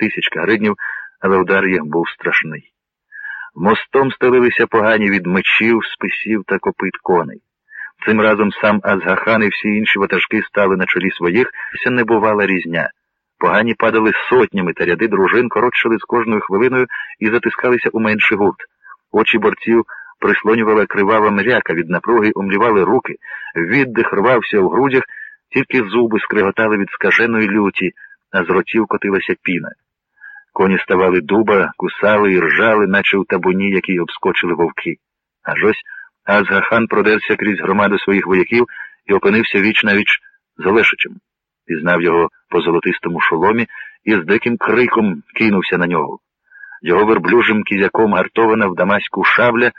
тисяч кагриднів, але удар їх був страшний. Мостом стелилися погані від мечів, списів та копит коней. Цим разом сам Азгахан і всі інші ватажки стали на чолі своїх, це не бувала різня. Погані падали сотнями, та ряди дружин коротшили з кожною хвилиною і затискалися у менший гурт. Очі борців прислонювала кривава мряка, від напруги умлівали руки, віддих рвався у грудях, тільки зуби скриготали від скаженої люті, а з ротів котилася піна. Коні ставали дуба, кусали і ржали, наче у табуні, які обскочили вовки. Аж ось Азгахан продерся крізь громаду своїх вояків і опинився віч на віч з Олешичем. Пізнав його по золотистому шоломі і з диким криком кинувся на нього. Його верблюжим кізяком гартована в дамаську шабля,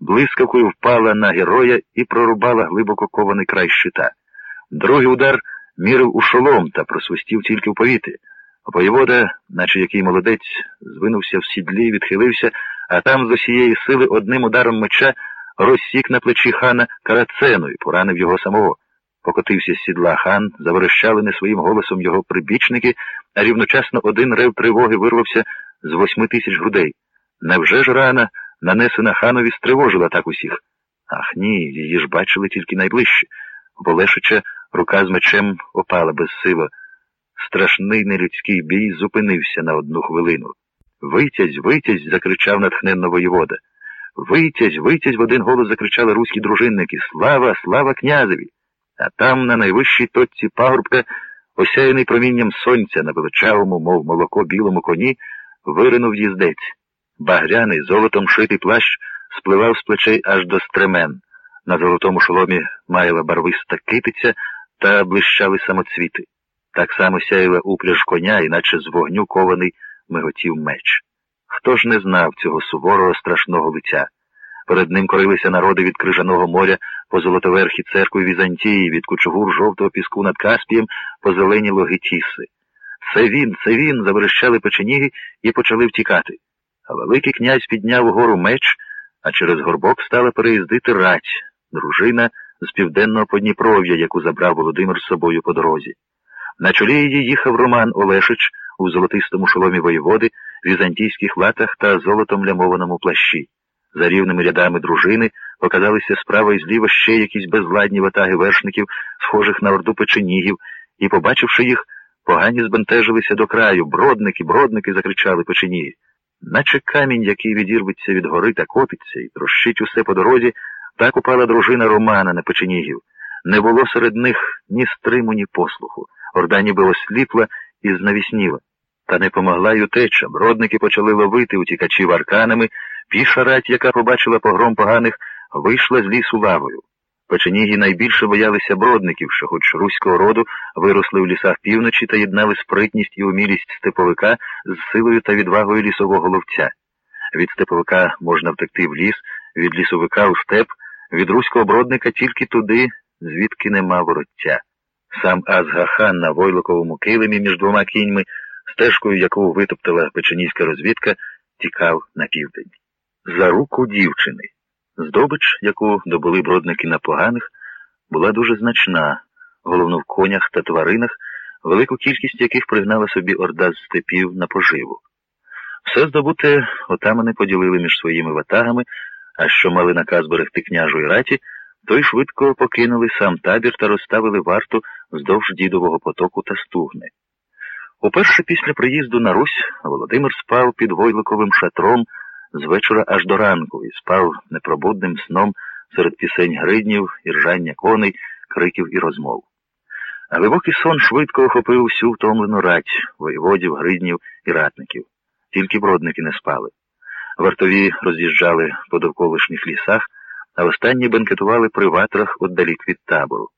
блискавкою впала на героя і прорубала глибоко кований край щита. Другий удар мірив у шолом та просвистів тільки в повітрі. Воєвода, наче який молодець, звинувся в сідлі, відхилився, а там з усієї сили одним ударом меча розсік на плечі хана карацену і поранив його самого. Покотився з сідла хан, заверещали не своїм голосом його прибічники, а рівночасно один рев тривоги вирвався з восьми тисяч грудей. Невже ж рана, нанесена ханові, стривожила так усіх? Ах ні, її ж бачили тільки найближче. Волешича рука з мечем опала безсило. Страшний нелюдський бій зупинився на одну хвилину. Витязь, витязь, закричав натхненно воєвода. Витязь, витязь, в один голос закричали руські дружинники. Слава, слава князеві! А там, на найвищій точці пагорбка, осяяний промінням сонця на величавому, мов молоко білому коні, виринув їздець. Багряний, золотом шитий плащ спливав з плечей аж до стремен. На золотому шоломі маяла барвиста китиця та блищали самоцвіти. Так само сяяла упряж коня, іначе з вогню кований миготів меч. Хто ж не знав цього суворого страшного лиця? Перед ним корилися народи від крижаного моря по золотоверхі церкви Візантії, від кучугур жовтого піску над Каспієм по зелені логи Тіси. Це він, це він, заверещали печеніги і почали втікати. А Великий князь підняв угору меч, а через горбок стала переїздити рать, дружина з південного Подніпров'я, яку забрав Володимир з собою по дорозі. На чолі її їхав Роман Олешич у золотистому шоломі воєводи, візантійських латах та золотом лямованому плащі. За рівними рядами дружини показалися справа і зліва ще якісь безладні ватаги вершників, схожих на орду печенігів, і, побачивши їх, погані збентежилися до краю. Бродники, бродники, закричали печеніги. Наче камінь, який відірветься від гори та котиться, і трощить усе по дорозі, так упала дружина Романа на печенігів. Не було серед них ні стриму, ні послуху. Орда ніби осліпла і знавісніла. Та не помогла й утеча. Бродники почали ловити утікачів арканами, піша рать, яка побачила погром поганих, вийшла з лісу лавою. Печеніги найбільше боялися бродників, що, хоч руського роду, виросли в лісах півночі та єднали спритність і умілість степовика з силою та відвагою лісового ловця. Від степовика можна втекти в ліс, від лісовика у степ, від руського бродника тільки туди, звідки нема вороття. Сам Азгахан на войлоковому килимі між двома кіньми, стежкою, яку витоптала печенійська розвідка, тікав на південь. За руку дівчини. Здобич, яку добули бродники на поганих, була дуже значна, головно в конях та тваринах, велику кількість яких пригнала собі орда з степів на поживу. Все здобуте отамани поділили між своїми ватагами, а що мали наказ берегти княжої раті, той швидко покинули сам табір та розставили варту вздовж дідового потоку та стугни. Уперше після приїзду на Русь Володимир спав під войликовим шатром з вечора аж до ранку і спав непробудним сном серед пісень гриднів, іржання коней, криків і розмов. А глибокий сон швидко охопив всю втомлену рать воєводів, гриднів і ратників. Тільки бродники не спали. Вартові роз'їжджали по довколишніх лісах, а останні бенкетували при ватрах отдалік від табору.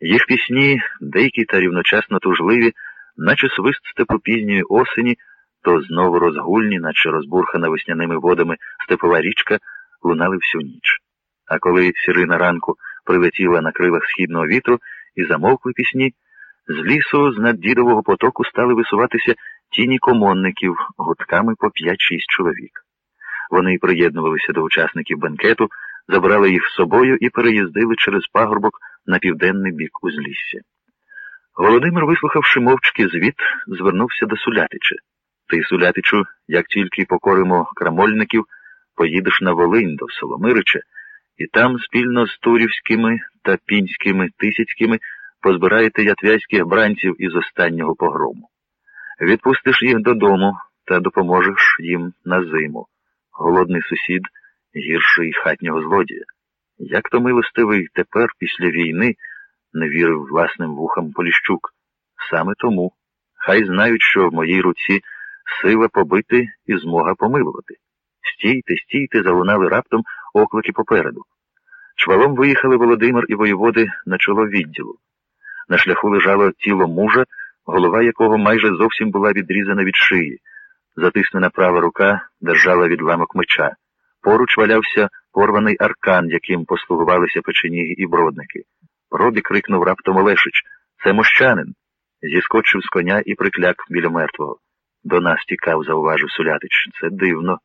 Їх пісні, дикі та рівночасно тужливі, наче свист степу пізньої осені, то знову розгульні, наче розбурхана весняними водами степова річка, лунали всю ніч. А коли сірина ранку прилетіла на крилах східного вітру і замовкли пісні, з лісу з наддідового потоку стали висуватися тіні комонників гуртками по 5-6 чоловік. Вони приєднувалися до учасників бенкету, забрали їх з собою і переїздили через пагорбок на південний бік узлісся. Володимир, вислухавши мовчки звіт, звернувся до Сулятича. Ти, Сулятичу, як тільки покоримо крамольників, поїдеш на Волинь до Соломирича, і там спільно з турівськими та пінськими тисяцькими позбираєте ятвяйських бранців із останнього погрому. Відпустиш їх додому та допоможеш їм на зиму. Голодний сусід гірший хатнього злодія. Як то милостивий тепер, після війни, не вірив власним вухам Поліщук. Саме тому хай знають, що в моїй руці сила побити і змога помилувати. Стійте, стійте, залунали раптом оклики попереду. Чвалом виїхали Володимир і воєводи на чоло відділу. На шляху лежало тіло мужа, голова якого майже зовсім була відрізана від шиї. Затиснена права рука держала відламок меча. Поруч валявся порваний аркан, яким послугувалися печеніги і бродники. Робі крикнув раптом Олешич Це мощанин. Зіскочив з коня і прикляк біля мертвого. До нас тікав, зауважив Сулятич. Це дивно.